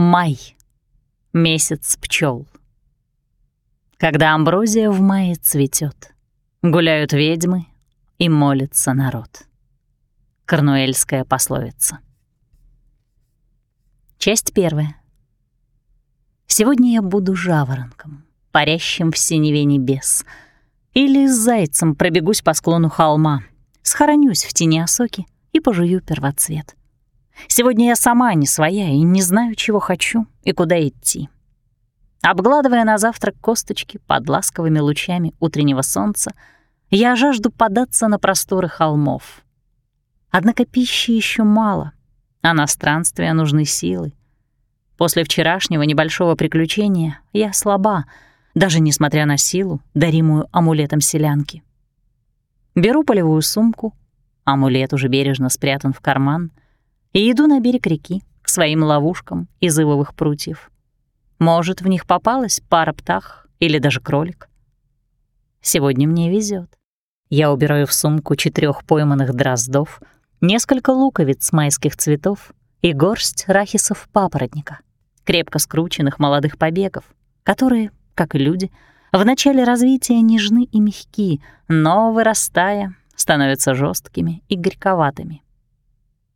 Май. Месяц пчел. Когда амброзия в мае цветет, гуляют ведьмы и молится народ. Корнуэльская пословица. Часть первая. Сегодня я буду жаворонком, парящим в синеве небес, или зайцем пробегусь по склону холма, схоронюсь в тени осоки и пожую первоцвет. Сегодня я сама не своя и не знаю, чего хочу и куда идти. Обгладывая на завтрак косточки под ласковыми лучами утреннего солнца, я жажду податься на просторы холмов. Однако пищи еще мало, а на странствия нужны силы. После вчерашнего небольшого приключения я слаба, даже несмотря на силу, даримую амулетом селянки. Беру полевую сумку, амулет уже бережно спрятан в карман — и иду на берег реки к своим ловушкам из ивовых прутьев. Может, в них попалась пара птах или даже кролик. Сегодня мне везет. Я убираю в сумку четырех пойманных дроздов, несколько луковиц майских цветов и горсть рахисов папоротника, крепко скрученных молодых побегов, которые, как и люди, в начале развития нежны и мягки, но, вырастая, становятся жесткими и горьковатыми.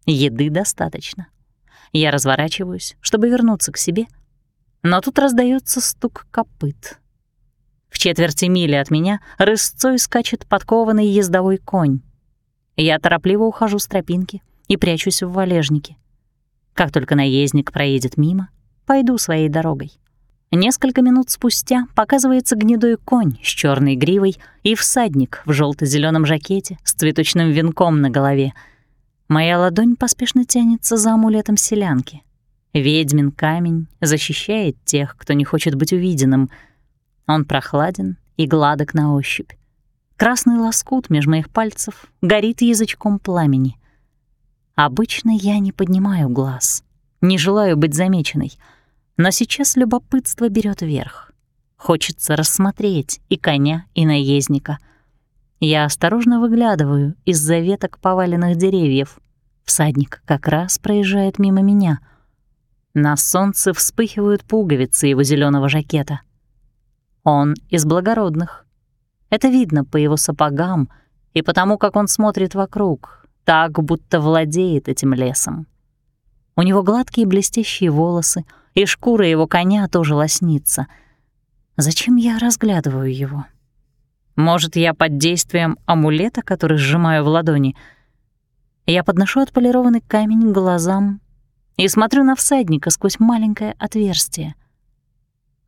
Еды достаточно. Я разворачиваюсь, чтобы вернуться к себе, но тут раздается стук копыт. В четверти мили от меня рысцой скачет подкованный ездовой конь. Я торопливо ухожу с тропинки и прячусь в валежнике. Как только наездник проедет мимо, пойду своей дорогой. Несколько минут спустя показывается гнедой конь с черной гривой и всадник в желто зеленом жакете с цветочным венком на голове — Моя ладонь поспешно тянется за амулетом селянки. Ведьмин камень защищает тех, кто не хочет быть увиденным. Он прохладен и гладок на ощупь. Красный лоскут меж моих пальцев горит язычком пламени. Обычно я не поднимаю глаз, не желаю быть замеченной, но сейчас любопытство берет верх. Хочется рассмотреть и коня, и наездника — я осторожно выглядываю из-за веток поваленных деревьев. Всадник как раз проезжает мимо меня. На солнце вспыхивают пуговицы его зеленого жакета. Он из благородных. Это видно по его сапогам и потому, как он смотрит вокруг, так, будто владеет этим лесом. У него гладкие блестящие волосы, и шкура его коня тоже лоснится. Зачем я разглядываю его? Может, я под действием амулета, который сжимаю в ладони. Я подношу отполированный камень к глазам и смотрю на всадника сквозь маленькое отверстие.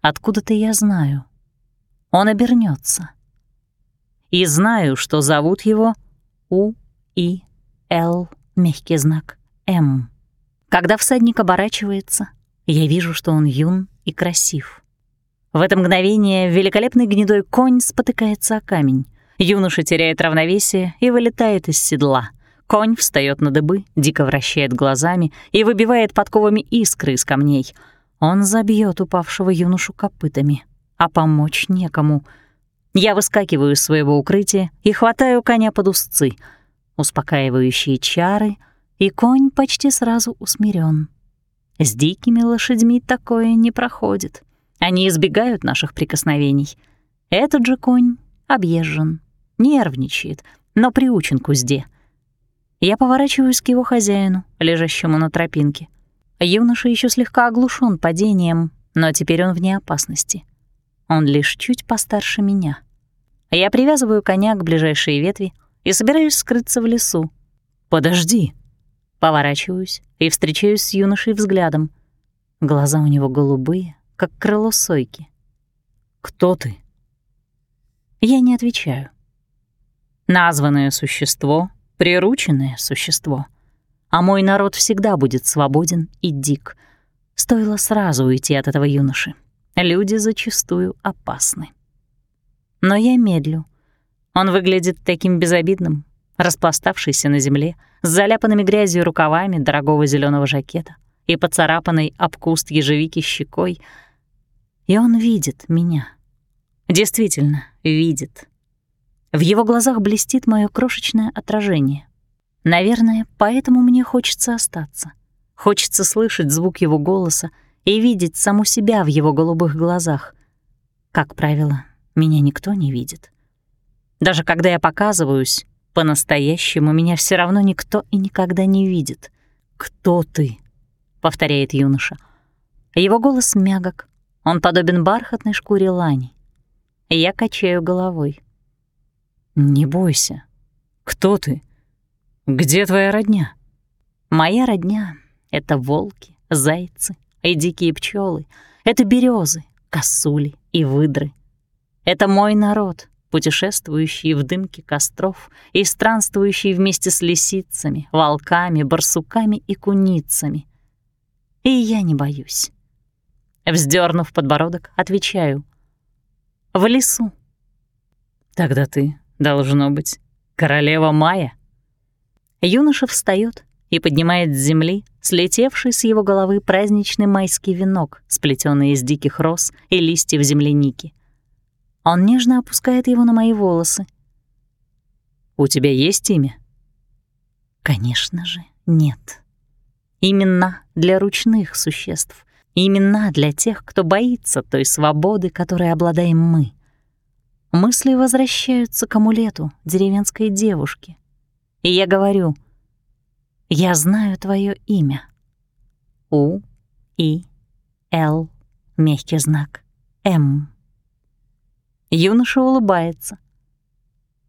Откуда-то я знаю. Он обернется. И знаю, что зовут его У-И-Л, мягкий знак, М. Когда всадник оборачивается, я вижу, что он юн и красив. В это мгновение великолепный гнедой конь спотыкается о камень. Юноша теряет равновесие и вылетает из седла. Конь встает на дыбы, дико вращает глазами и выбивает подковами искры из камней. Он забьет упавшего юношу копытами, а помочь некому. Я выскакиваю из своего укрытия и хватаю коня под узцы. Успокаивающие чары, и конь почти сразу усмирен. С дикими лошадьми такое не проходит. Они избегают наших прикосновений. Этот же конь объезжен, нервничает, но приучен к узде. Я поворачиваюсь к его хозяину, лежащему на тропинке. Юноша еще слегка оглушен падением, но теперь он вне опасности. Он лишь чуть постарше меня. Я привязываю коня к ближайшей ветви и собираюсь скрыться в лесу. «Подожди!» Поворачиваюсь и встречаюсь с юношей взглядом. Глаза у него голубые, как крыло сойки. «Кто ты?» Я не отвечаю. Названное существо — прирученное существо. А мой народ всегда будет свободен и дик. Стоило сразу уйти от этого юноши. Люди зачастую опасны. Но я медлю. Он выглядит таким безобидным, распластавшийся на земле, с заляпанными грязью рукавами дорогого зеленого жакета и поцарапанной об куст ежевики щекой — и он видит меня. Действительно, видит. В его глазах блестит мое крошечное отражение. Наверное, поэтому мне хочется остаться. Хочется слышать звук его голоса и видеть саму себя в его голубых глазах. Как правило, меня никто не видит. Даже когда я показываюсь, по-настоящему меня все равно никто и никогда не видит. «Кто ты?» — повторяет юноша. Его голос мягок, он подобен бархатной шкуре лани. Я качаю головой. «Не бойся. Кто ты? Где твоя родня?» «Моя родня — это волки, зайцы и дикие пчелы, это березы, косули и выдры. Это мой народ, путешествующий в дымке костров и странствующий вместе с лисицами, волками, барсуками и куницами. И я не боюсь. Вздернув подбородок, отвечаю. «В лесу». «Тогда ты, должно быть, королева Майя?» Юноша встает и поднимает с земли слетевший с его головы праздничный майский венок, сплетенный из диких роз и листьев земляники. Он нежно опускает его на мои волосы. «У тебя есть имя?» «Конечно же, нет. Именно для ручных существ, Имена для тех, кто боится той свободы, которой обладаем мы. Мысли возвращаются к амулету деревенской девушки. И я говорю, я знаю твое имя. У, И, Л, мягкий знак, М. Юноша улыбается.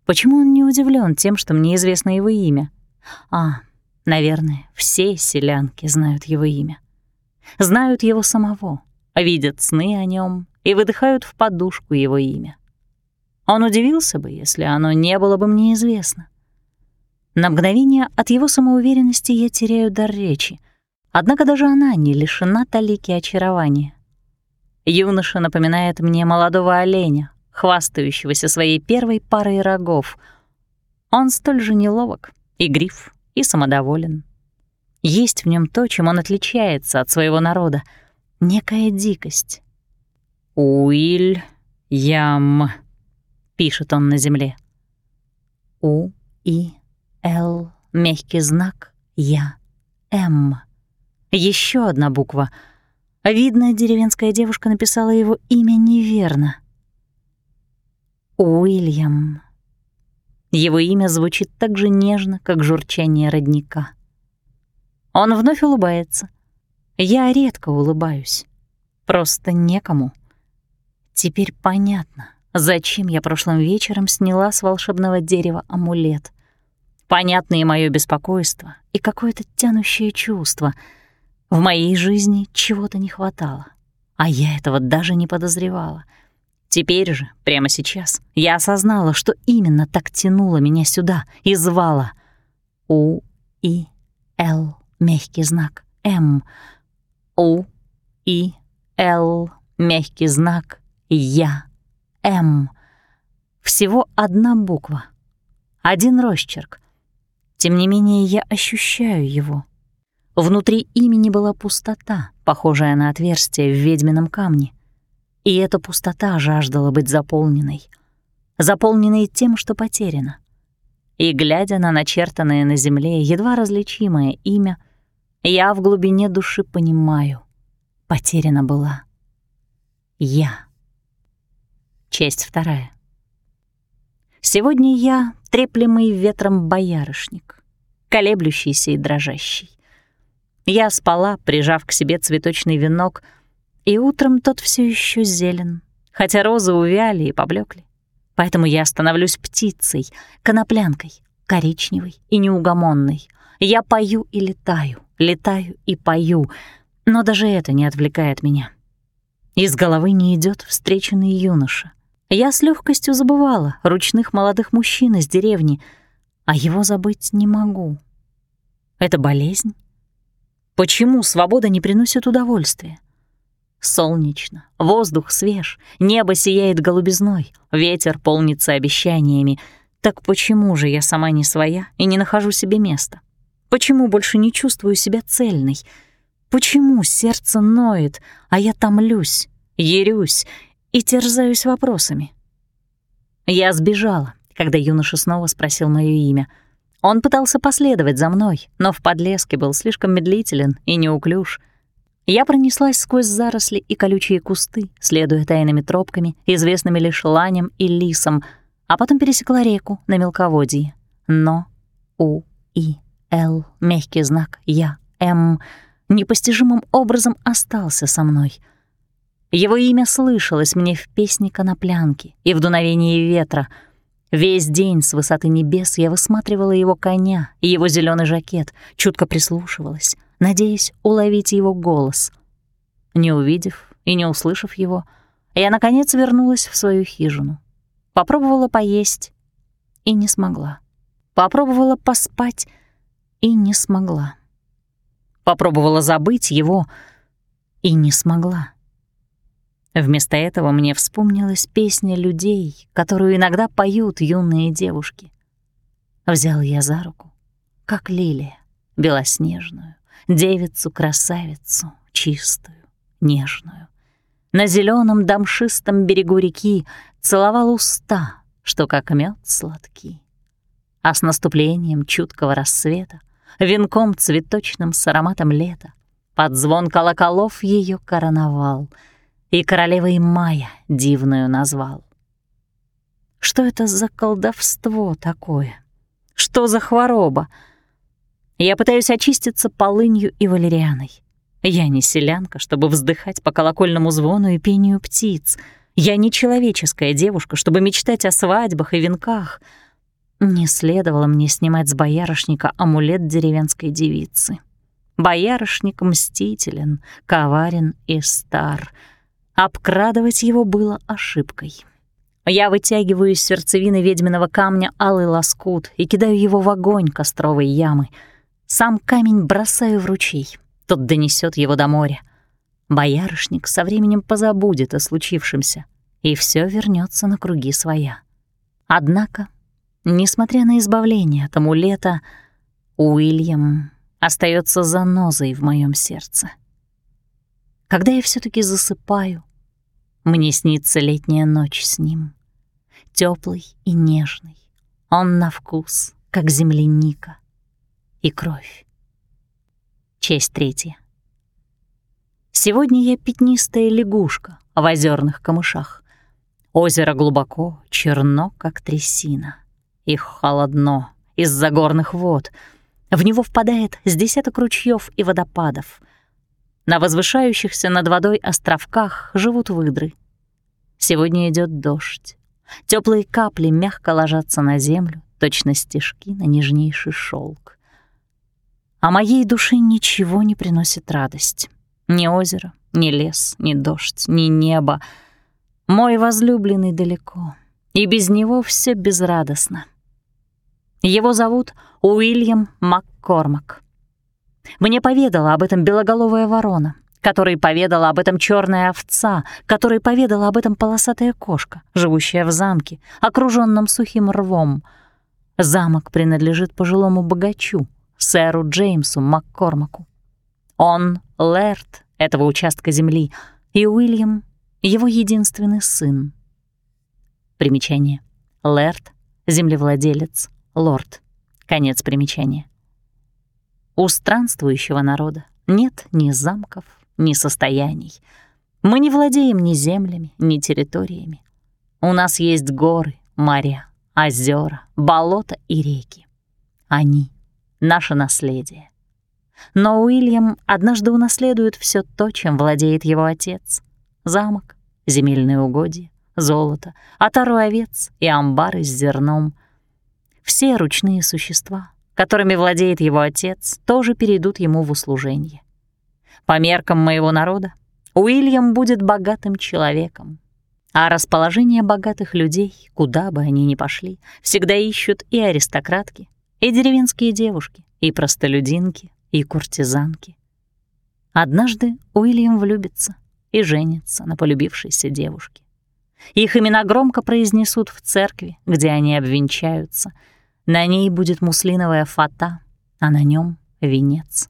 Почему он не удивлен тем, что мне известно его имя? А, наверное, все селянки знают его имя знают его самого, видят сны о нем и выдыхают в подушку его имя. Он удивился бы, если оно не было бы мне известно. На мгновение от его самоуверенности я теряю дар речи, однако даже она не лишена талики очарования. Юноша напоминает мне молодого оленя, хвастающегося своей первой парой рогов. Он столь же неловок, игрив и самодоволен. Есть в нем то, чем он отличается от своего народа — некая дикость. «Уиль Ям», — пишет он на земле. У, И, Л, мягкий знак, Я, М. Еще одна буква. Видно, деревенская девушка написала его имя неверно. Уильям. Его имя звучит так же нежно, как журчание родника. Он вновь улыбается. Я редко улыбаюсь. Просто некому. Теперь понятно, зачем я прошлым вечером сняла с волшебного дерева амулет. Понятно и моё беспокойство, и какое-то тянущее чувство. В моей жизни чего-то не хватало, а я этого даже не подозревала. Теперь же, прямо сейчас, я осознала, что именно так тянуло меня сюда и звала. У-И-Л мягкий знак М, У, И, Л, мягкий знак Я, М. Всего одна буква, один росчерк. Тем не менее, я ощущаю его. Внутри имени была пустота, похожая на отверстие в ведьмином камне. И эта пустота жаждала быть заполненной. Заполненной тем, что потеряно. И, глядя на начертанное на земле едва различимое имя, я в глубине души понимаю, потеряна была я. Часть вторая. Сегодня я треплемый ветром боярышник, колеблющийся и дрожащий. Я спала, прижав к себе цветочный венок, и утром тот все еще зелен, хотя розы увяли и поблекли. Поэтому я становлюсь птицей, коноплянкой, коричневой и неугомонной. Я пою и летаю, летаю и пою, но даже это не отвлекает меня. Из головы не идет встреченный юноша. Я с легкостью забывала ручных молодых мужчин из деревни, а его забыть не могу. Это болезнь? Почему свобода не приносит удовольствия? Солнечно, воздух свеж, небо сияет голубизной, ветер полнится обещаниями. Так почему же я сама не своя и не нахожу себе места? Почему больше не чувствую себя цельной? Почему сердце ноет, а я томлюсь, ерюсь и терзаюсь вопросами? Я сбежала, когда юноша снова спросил моё имя. Он пытался последовать за мной, но в подлеске был слишком медлителен и неуклюж. Я пронеслась сквозь заросли и колючие кусты, следуя тайными тропками, известными лишь ланям и лисам, а потом пересекла реку на мелководье. Но У, И, Л, мягкий знак, Я, М непостижимым образом остался со мной. Его имя слышалось мне в песне коноплянки и в дуновении ветра. Весь день с высоты небес я высматривала его коня и его зеленый жакет, чутко прислушивалась, надеясь уловить его голос. Не увидев и не услышав его, я, наконец, вернулась в свою хижину. Попробовала поесть и не смогла. Попробовала поспать и не смогла. Попробовала забыть его и не смогла. Вместо этого мне вспомнилась песня людей, которую иногда поют юные девушки. Взял я за руку, как лилия, белоснежную, девицу-красавицу, чистую, нежную. На зеленом дамшистом берегу реки целовал уста, что как мед сладкий. А с наступлением чуткого рассвета, венком цветочным с ароматом лета, под звон колоколов ее короновал и королевой мая дивную назвал. Что это за колдовство такое? Что за хвороба? Я пытаюсь очиститься полынью и валерианой. Я не селянка, чтобы вздыхать по колокольному звону и пению птиц. Я не человеческая девушка, чтобы мечтать о свадьбах и венках. Не следовало мне снимать с боярышника амулет деревенской девицы. Боярышник мстителен, коварен и стар. Обкрадывать его было ошибкой. Я вытягиваю из сердцевины ведьминого камня алый лоскут и кидаю его в огонь костровой ямы — сам камень бросаю в ручей, тот донесет его до моря. Боярышник со временем позабудет о случившемся, и все вернется на круги своя. Однако, несмотря на избавление от амулета, Уильям остается занозой в моем сердце. Когда я все таки засыпаю, мне снится летняя ночь с ним, теплый и нежный. Он на вкус, как земляника и кровь. Часть третья. Сегодня я пятнистая лягушка в озерных камышах. Озеро глубоко, черно, как трясина. Их холодно из-за горных вод. В него впадает с десяток ручьев и водопадов. На возвышающихся над водой островках живут выдры. Сегодня идет дождь. Теплые капли мягко ложатся на землю, точно стежки на нежнейший шелк. А моей душе ничего не приносит радость. Ни озеро, ни лес, ни дождь, ни небо. Мой возлюбленный далеко, и без него все безрадостно. Его зовут Уильям Маккормак. Мне поведала об этом белоголовая ворона, которой поведала об этом черная овца, которой поведала об этом полосатая кошка, живущая в замке, окруженном сухим рвом. Замок принадлежит пожилому богачу, сэру Джеймсу Маккормаку. Он — Лэрд этого участка земли, и Уильям — его единственный сын. Примечание. Лэрд — землевладелец, лорд. Конец примечания. У странствующего народа нет ни замков, ни состояний. Мы не владеем ни землями, ни территориями. У нас есть горы, моря, озера, болота и реки. Они наше наследие. Но Уильям однажды унаследует все то, чем владеет его отец. Замок, земельные угодья, золото, отару овец и амбары с зерном. Все ручные существа, которыми владеет его отец, тоже перейдут ему в услужение. По меркам моего народа, Уильям будет богатым человеком. А расположение богатых людей, куда бы они ни пошли, всегда ищут и аристократки, и деревенские девушки, и простолюдинки, и куртизанки. Однажды Уильям влюбится и женится на полюбившейся девушке. Их имена громко произнесут в церкви, где они обвенчаются. На ней будет муслиновая фата, а на нем венец.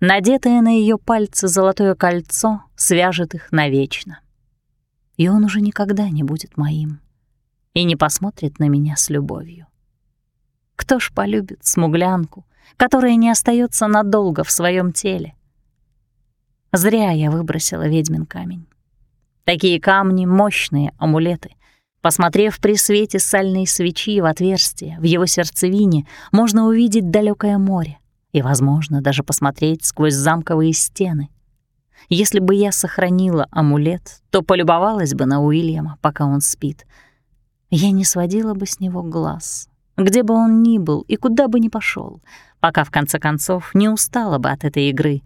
Надетое на ее пальцы золотое кольцо свяжет их навечно. И он уже никогда не будет моим и не посмотрит на меня с любовью. Кто ж полюбит смуглянку, которая не остается надолго в своем теле? Зря я выбросила ведьмин камень. Такие камни — мощные амулеты. Посмотрев при свете сальной свечи в отверстие, в его сердцевине, можно увидеть далекое море и, возможно, даже посмотреть сквозь замковые стены. Если бы я сохранила амулет, то полюбовалась бы на Уильяма, пока он спит. Я не сводила бы с него глаз, где бы он ни был и куда бы ни пошел, пока в конце концов не устала бы от этой игры.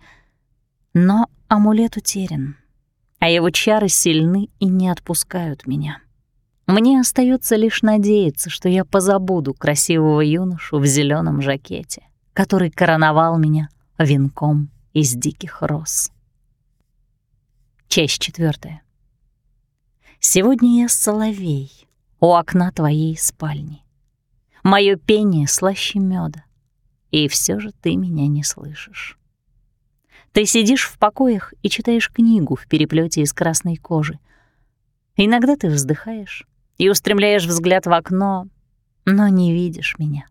Но амулет утерян, а его чары сильны и не отпускают меня. Мне остается лишь надеяться, что я позабуду красивого юношу в зеленом жакете, который короновал меня венком из диких роз. Часть четвертая. Сегодня я соловей у окна твоей спальни. Моё пение слаще меда, и все же ты меня не слышишь. Ты сидишь в покоях и читаешь книгу в переплете из красной кожи. Иногда ты вздыхаешь и устремляешь взгляд в окно, но не видишь меня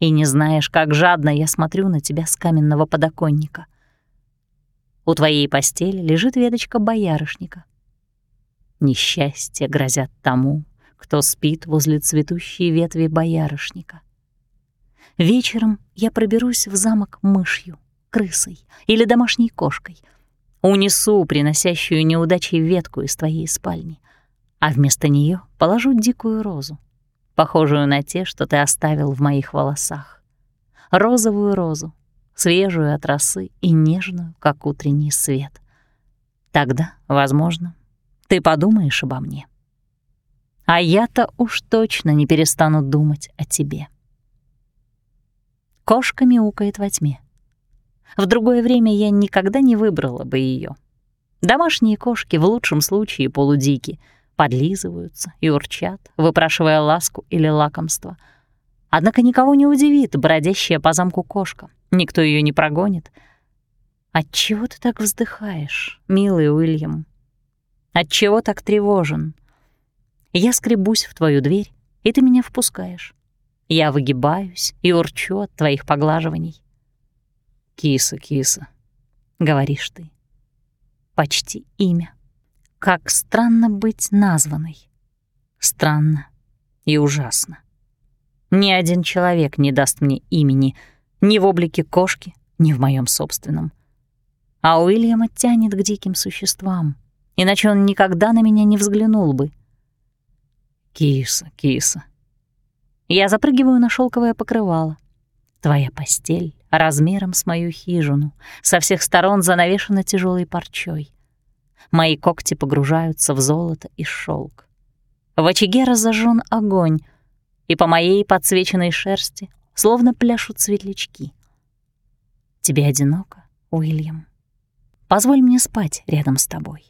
и не знаешь, как жадно я смотрю на тебя с каменного подоконника. У твоей постели лежит веточка боярышника. Несчастье грозят тому, кто спит возле цветущей ветви боярышника. Вечером я проберусь в замок мышью, крысой или домашней кошкой, унесу приносящую неудачи ветку из твоей спальни, а вместо нее положу дикую розу, похожую на те, что ты оставил в моих волосах. Розовую розу, свежую от росы и нежную, как утренний свет. Тогда, возможно, ты подумаешь обо мне. А я-то уж точно не перестану думать о тебе. Кошка мяукает во тьме. В другое время я никогда не выбрала бы ее. Домашние кошки в лучшем случае полудики, подлизываются и урчат, выпрашивая ласку или лакомство. Однако никого не удивит бродящая по замку кошка — Никто ее не прогонит. Отчего ты так вздыхаешь, милый Уильям? Отчего так тревожен? Я скребусь в твою дверь, и ты меня впускаешь. Я выгибаюсь и урчу от твоих поглаживаний. «Киса, киса», — говоришь ты. Почти имя. Как странно быть названной. Странно и ужасно. Ни один человек не даст мне имени — ни в облике кошки, ни в моем собственном. А Уильяма тянет к диким существам, иначе он никогда на меня не взглянул бы. Киса, киса. Я запрыгиваю на шелковое покрывало. Твоя постель размером с мою хижину, со всех сторон занавешена тяжелой парчой. Мои когти погружаются в золото и шелк. В очаге разожжен огонь, и по моей подсвеченной шерсти словно пляшут светлячки. Тебе одиноко, Уильям? Позволь мне спать рядом с тобой.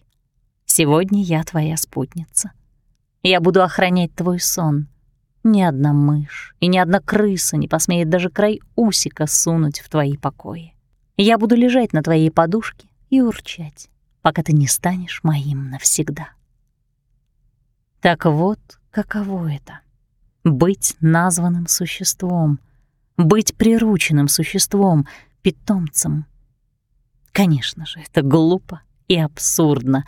Сегодня я твоя спутница. Я буду охранять твой сон. Ни одна мышь и ни одна крыса не посмеет даже край усика сунуть в твои покои. Я буду лежать на твоей подушке и урчать, пока ты не станешь моим навсегда. Так вот, каково это — быть названным существом — быть прирученным существом, питомцем. Конечно же, это глупо и абсурдно.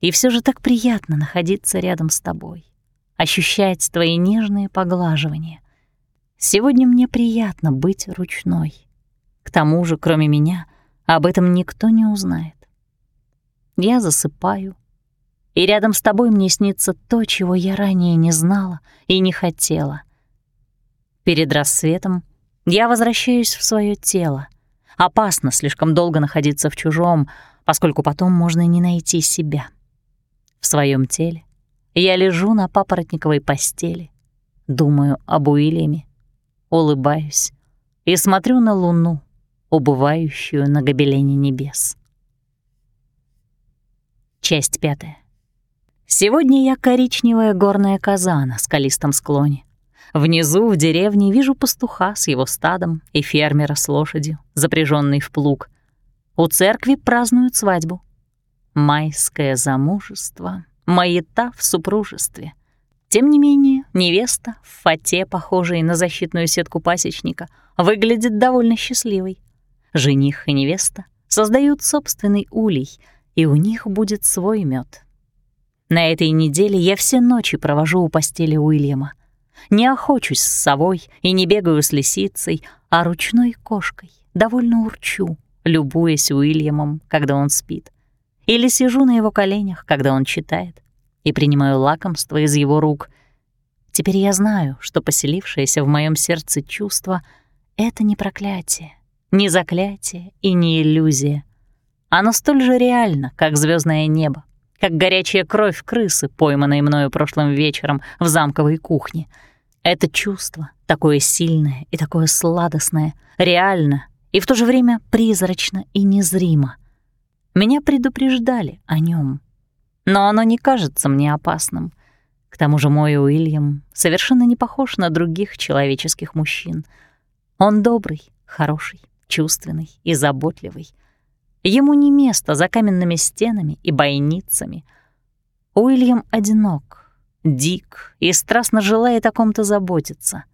И все же так приятно находиться рядом с тобой, ощущать твои нежные поглаживания. Сегодня мне приятно быть ручной. К тому же, кроме меня, об этом никто не узнает. Я засыпаю, и рядом с тобой мне снится то, чего я ранее не знала и не хотела — Перед рассветом я возвращаюсь в свое тело. Опасно слишком долго находиться в чужом, поскольку потом можно не найти себя. В своем теле я лежу на папоротниковой постели, думаю об Уильяме, улыбаюсь и смотрю на луну, убывающую на гобелене небес. Часть пятая. Сегодня я коричневая горная коза на скалистом склоне. Внизу, в деревне, вижу пастуха с его стадом и фермера с лошадью, запряженной в плуг. У церкви празднуют свадьбу. Майское замужество, маята в супружестве. Тем не менее, невеста в фате, похожей на защитную сетку пасечника, выглядит довольно счастливой. Жених и невеста создают собственный улей, и у них будет свой мед. На этой неделе я все ночи провожу у постели Уильяма. Не охочусь с совой и не бегаю с лисицей, а ручной кошкой довольно урчу, любуясь Уильямом, когда он спит. Или сижу на его коленях, когда он читает, и принимаю лакомство из его рук. Теперь я знаю, что поселившееся в моем сердце чувство — это не проклятие, не заклятие и не иллюзия. Оно столь же реально, как звездное небо, как горячая кровь крысы, пойманной мною прошлым вечером в замковой кухне. Это чувство, такое сильное и такое сладостное, реально и в то же время призрачно и незримо. Меня предупреждали о нем, но оно не кажется мне опасным. К тому же мой Уильям совершенно не похож на других человеческих мужчин. Он добрый, хороший, чувственный и заботливый. Ему не место за каменными стенами и бойницами. Уильям одинок, дик и страстно желает о ком-то заботиться.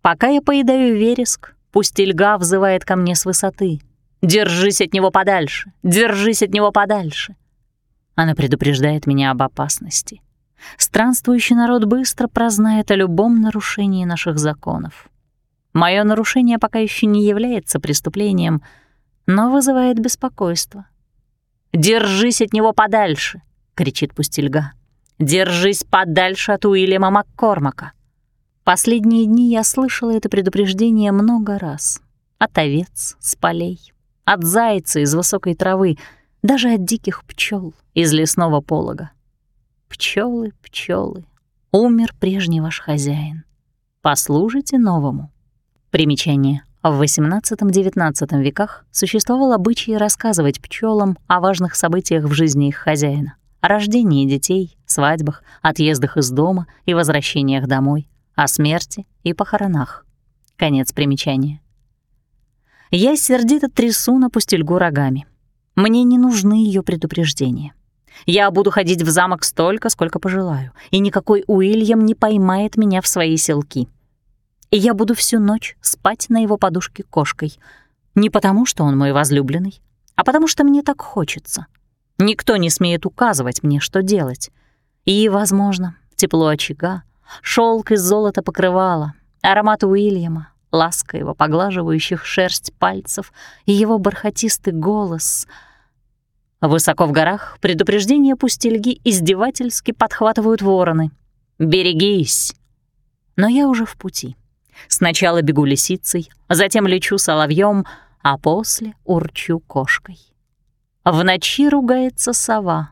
Пока я поедаю вереск, пусть Ильга взывает ко мне с высоты — Держись от него подальше, держись от него подальше. Она предупреждает меня об опасности. Странствующий народ быстро прознает о любом нарушении наших законов. Мое нарушение пока еще не является преступлением, но вызывает беспокойство. «Держись от него подальше!» — кричит Пустельга. «Держись подальше от Уильяма Маккормака!» Последние дни я слышала это предупреждение много раз. От овец с полей, от зайца из высокой травы, даже от диких пчел из лесного полога. Пчелы, пчелы, умер прежний ваш хозяин. Послужите новому. Примечание. В XVIII-XIX веках существовал обычай рассказывать пчелам о важных событиях в жизни их хозяина, о рождении детей, свадьбах, отъездах из дома и возвращениях домой, о смерти и похоронах. Конец примечания. Я сердито трясу на пустельгу рогами. Мне не нужны ее предупреждения. Я буду ходить в замок столько, сколько пожелаю, и никакой Уильям не поймает меня в свои селки. И я буду всю ночь спать на его подушке кошкой. Не потому, что он мой возлюбленный, а потому что мне так хочется. Никто не смеет указывать мне, что делать. И, возможно, тепло очага, шелк из золота покрывала, аромат Уильяма, ласка его поглаживающих шерсть пальцев и его бархатистый голос. Высоко в горах предупреждение пустельги издевательски подхватывают вороны. «Берегись!» Но я уже в пути. Сначала бегу лисицей, затем лечу соловьем, а после урчу кошкой. В ночи ругается сова.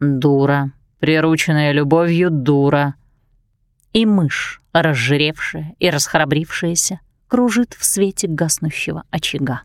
Дура, прирученная любовью дура. И мышь, разжиревшая и расхрабрившаяся, кружит в свете гаснущего очага.